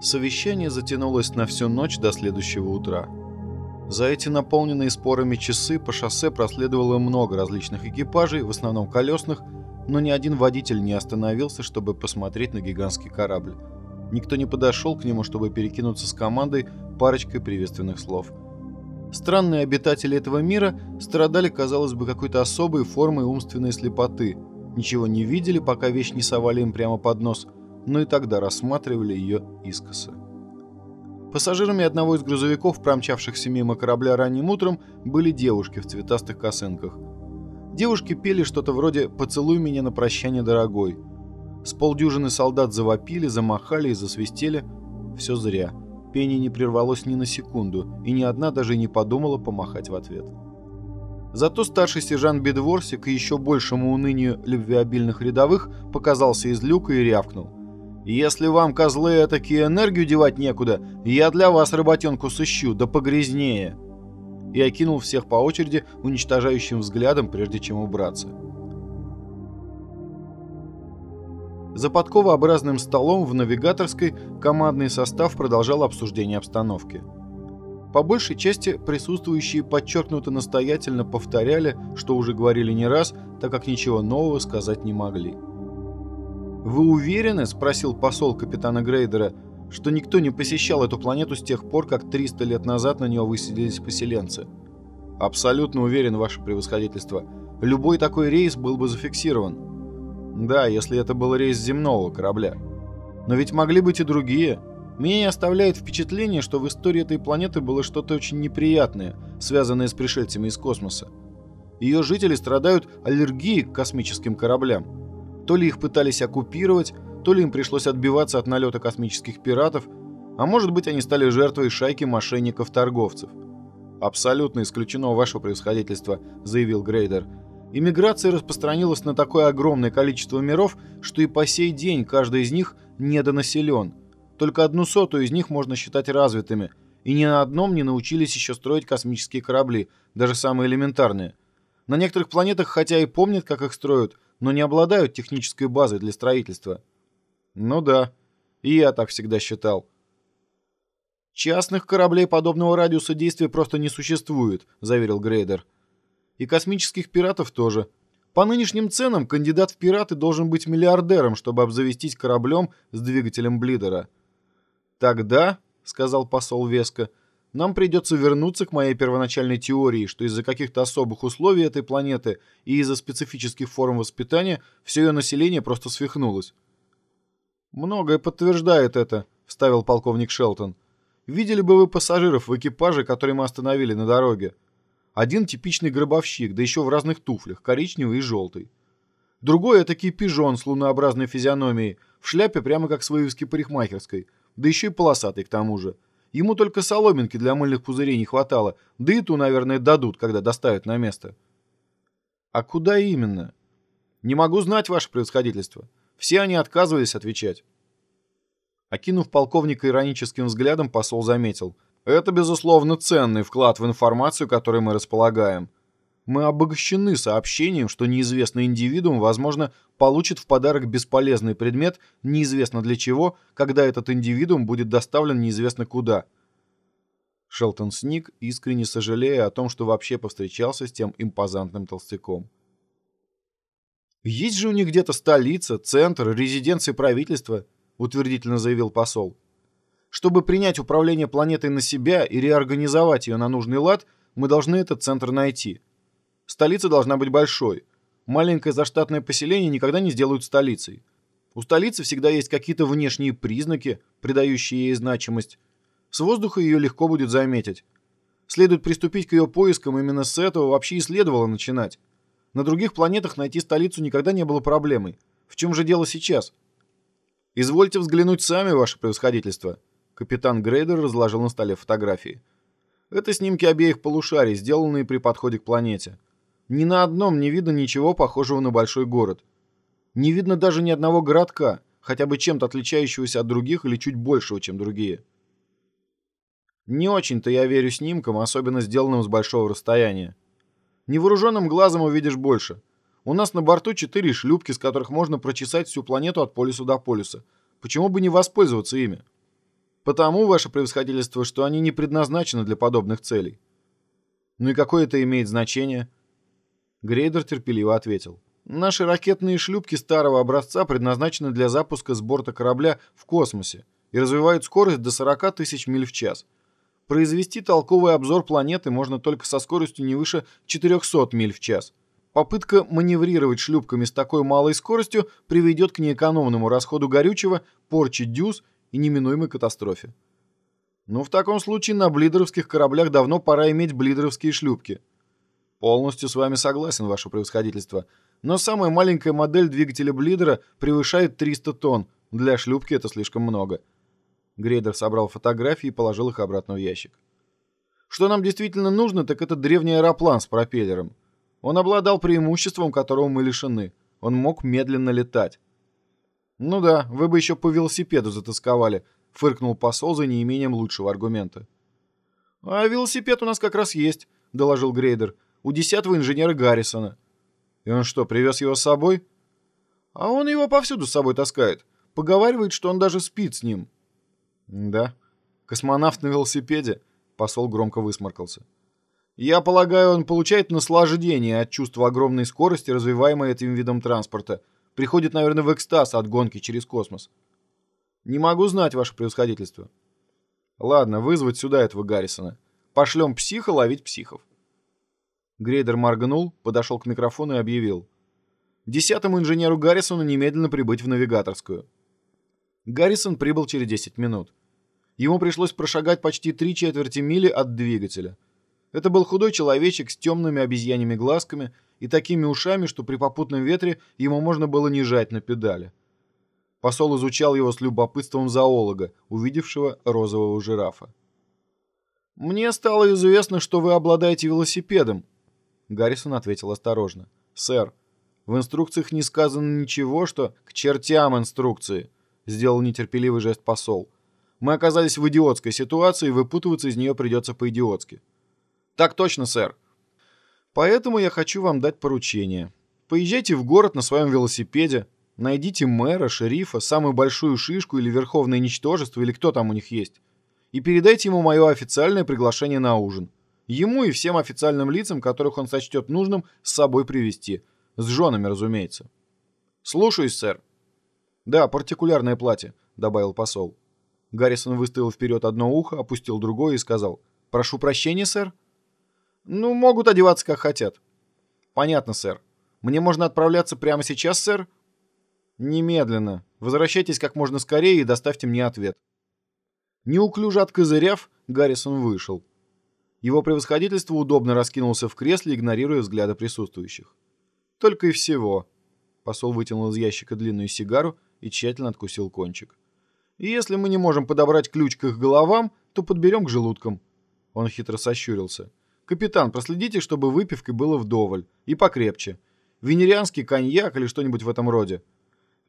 Совещание затянулось на всю ночь до следующего утра. За эти наполненные спорами часы по шоссе проследовало много различных экипажей, в основном колесных, но ни один водитель не остановился, чтобы посмотреть на гигантский корабль. Никто не подошел к нему, чтобы перекинуться с командой парочкой приветственных слов. Странные обитатели этого мира страдали, казалось бы, какой-то особой формой умственной слепоты. Ничего не видели, пока вещь не совали им прямо под нос – но и тогда рассматривали ее искоса. Пассажирами одного из грузовиков, промчавшихся мимо корабля ранним утром, были девушки в цветастых косынках. Девушки пели что-то вроде «Поцелуй меня на прощание, дорогой». С полдюжины солдат завопили, замахали и засвистели. Все зря. Пение не прервалось ни на секунду, и ни одна даже не подумала помахать в ответ. Зато старший сержант Бедворси к еще большему унынию любвеобильных рядовых показался из люка и рявкнул. Если вам, козлы, такие энергию девать некуда, я для вас работенку сыщу, да погрязнее. И окинул всех по очереди уничтожающим взглядом, прежде чем убраться. За подковообразным столом в навигаторской командный состав продолжал обсуждение обстановки. По большей части присутствующие подчеркнуто настоятельно повторяли, что уже говорили не раз, так как ничего нового сказать не могли. «Вы уверены?» – спросил посол капитана Грейдера, что никто не посещал эту планету с тех пор, как 300 лет назад на нее высадились поселенцы. «Абсолютно уверен, ваше превосходительство. Любой такой рейс был бы зафиксирован. Да, если это был рейс земного корабля. Но ведь могли быть и другие. Меня не оставляет впечатление, что в истории этой планеты было что-то очень неприятное, связанное с пришельцами из космоса. Ее жители страдают аллергией к космическим кораблям. То ли их пытались оккупировать, то ли им пришлось отбиваться от налета космических пиратов, а может быть они стали жертвой шайки мошенников-торговцев. «Абсолютно исключено ваше превосходительство», — заявил Грейдер. «Иммиграция распространилась на такое огромное количество миров, что и по сей день каждый из них недонаселен. Только одну сотую из них можно считать развитыми, и ни на одном не научились еще строить космические корабли, даже самые элементарные. На некоторых планетах хотя и помнят, как их строят, но не обладают технической базой для строительства. Ну да, и я так всегда считал. Частных кораблей подобного радиуса действия просто не существует, заверил Грейдер. И космических пиратов тоже. По нынешним ценам кандидат в пираты должен быть миллиардером, чтобы обзавестись кораблем с двигателем Блидера. Тогда, сказал посол Веска, — нам придется вернуться к моей первоначальной теории, что из-за каких-то особых условий этой планеты и из-за специфических форм воспитания все ее население просто свихнулось. «Многое подтверждает это», — вставил полковник Шелтон. «Видели бы вы пассажиров в экипаже, который мы остановили на дороге. Один типичный гробовщик, да еще в разных туфлях, коричневый и желтый. Другой — этакий пижон с лунообразной физиономией, в шляпе прямо как с вывески парикмахерской, да еще и полосатый к тому же». Ему только соломинки для мыльных пузырей не хватало, да и ту, наверное, дадут, когда доставят на место. А куда именно? Не могу знать, ваше превосходительство. Все они отказывались отвечать. Окинув полковника ироническим взглядом, посол заметил. Это, безусловно, ценный вклад в информацию, которой мы располагаем. Мы обогащены сообщением, что неизвестный индивидуум, возможно, получит в подарок бесполезный предмет, неизвестно для чего, когда этот индивидуум будет доставлен неизвестно куда. Шелтон сник, искренне сожалея о том, что вообще повстречался с тем импозантным толстяком. «Есть же у них где-то столица, центр, резиденция правительства», утвердительно заявил посол. «Чтобы принять управление планетой на себя и реорганизовать ее на нужный лад, мы должны этот центр найти». Столица должна быть большой. Маленькое заштатное поселение никогда не сделают столицей. У столицы всегда есть какие-то внешние признаки, придающие ей значимость. С воздуха ее легко будет заметить. Следует приступить к ее поискам именно с этого вообще и следовало начинать. На других планетах найти столицу никогда не было проблемой. В чем же дело сейчас? Извольте взглянуть сами, ваше превосходительство. Капитан Грейдер разложил на столе фотографии. Это снимки обеих полушарий, сделанные при подходе к планете. Ни на одном не видно ничего похожего на большой город. Не видно даже ни одного городка, хотя бы чем-то отличающегося от других или чуть большего, чем другие. Не очень-то я верю снимкам, особенно сделанным с большого расстояния. Невооруженным глазом увидишь больше. У нас на борту четыре шлюпки, с которых можно прочесать всю планету от полюса до полюса. Почему бы не воспользоваться ими? Потому, ваше превосходительство, что они не предназначены для подобных целей. Ну и какое это имеет значение? Грейдер терпеливо ответил. Наши ракетные шлюпки старого образца предназначены для запуска с борта корабля в космосе и развивают скорость до 40 тысяч миль в час. Произвести толковый обзор планеты можно только со скоростью не выше 400 миль в час. Попытка маневрировать шлюпками с такой малой скоростью приведет к неэкономному расходу горючего, порче дюз и неминуемой катастрофе. Ну, в таком случае на блидеровских кораблях давно пора иметь блидеровские шлюпки. Полностью с вами согласен, ваше превосходительство. Но самая маленькая модель двигателя блидера превышает 300 тонн. Для шлюпки это слишком много. Грейдер собрал фотографии и положил их обратно в ящик. Что нам действительно нужно, так это древний аэроплан с пропеллером. Он обладал преимуществом, которого мы лишены. Он мог медленно летать. «Ну да, вы бы еще по велосипеду затасковали», — фыркнул посол за неимением лучшего аргумента. «А велосипед у нас как раз есть», — доложил Грейдер. «У десятого инженера Гаррисона». «И он что, привез его с собой?» «А он его повсюду с собой таскает. Поговаривает, что он даже спит с ним». «Да? Космонавт на велосипеде?» Посол громко высморкался. «Я полагаю, он получает наслаждение от чувства огромной скорости, развиваемой этим видом транспорта. Приходит, наверное, в экстаз от гонки через космос». «Не могу знать, ваше превосходительство». «Ладно, вызвать сюда этого Гаррисона. Пошлем психа ловить психов». Грейдер моргнул, подошел к микрофону и объявил. «Десятому инженеру Гаррисону немедленно прибыть в навигаторскую». Гаррисон прибыл через 10 минут. Ему пришлось прошагать почти три четверти мили от двигателя. Это был худой человечек с темными обезьяньими глазками и такими ушами, что при попутном ветре ему можно было не жать на педали. Посол изучал его с любопытством зоолога, увидевшего розового жирафа. «Мне стало известно, что вы обладаете велосипедом», — Гаррисон ответил осторожно. «Сэр, в инструкциях не сказано ничего, что к чертям инструкции», — сделал нетерпеливый жест посол. Мы оказались в идиотской ситуации, и выпутываться из нее придется по-идиотски. Так точно, сэр. Поэтому я хочу вам дать поручение. Поезжайте в город на своем велосипеде, найдите мэра, шерифа, самую большую шишку или верховное ничтожество, или кто там у них есть, и передайте ему мое официальное приглашение на ужин. Ему и всем официальным лицам, которых он сочтет нужным, с собой привести. С женами, разумеется. Слушаюсь, сэр. Да, партикулярное платье, добавил посол. Гаррисон выставил вперед одно ухо, опустил другое и сказал. «Прошу прощения, сэр?» «Ну, могут одеваться как хотят». «Понятно, сэр. Мне можно отправляться прямо сейчас, сэр?» «Немедленно. Возвращайтесь как можно скорее и доставьте мне ответ». Неуклюже откозыряв, Гаррисон вышел. Его превосходительство удобно раскинулся в кресле, игнорируя взгляды присутствующих. «Только и всего». Посол вытянул из ящика длинную сигару и тщательно откусил кончик. И если мы не можем подобрать ключ к их головам, то подберем к желудкам». Он хитро сощурился. «Капитан, проследите, чтобы выпивки было вдоволь. И покрепче. Венерианский коньяк или что-нибудь в этом роде.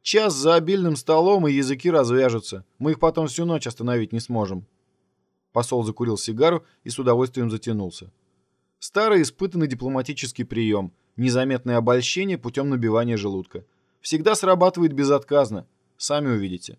Час за обильным столом, и языки развяжутся. Мы их потом всю ночь остановить не сможем». Посол закурил сигару и с удовольствием затянулся. Старый испытанный дипломатический прием. Незаметное обольщение путем набивания желудка. Всегда срабатывает безотказно. Сами увидите.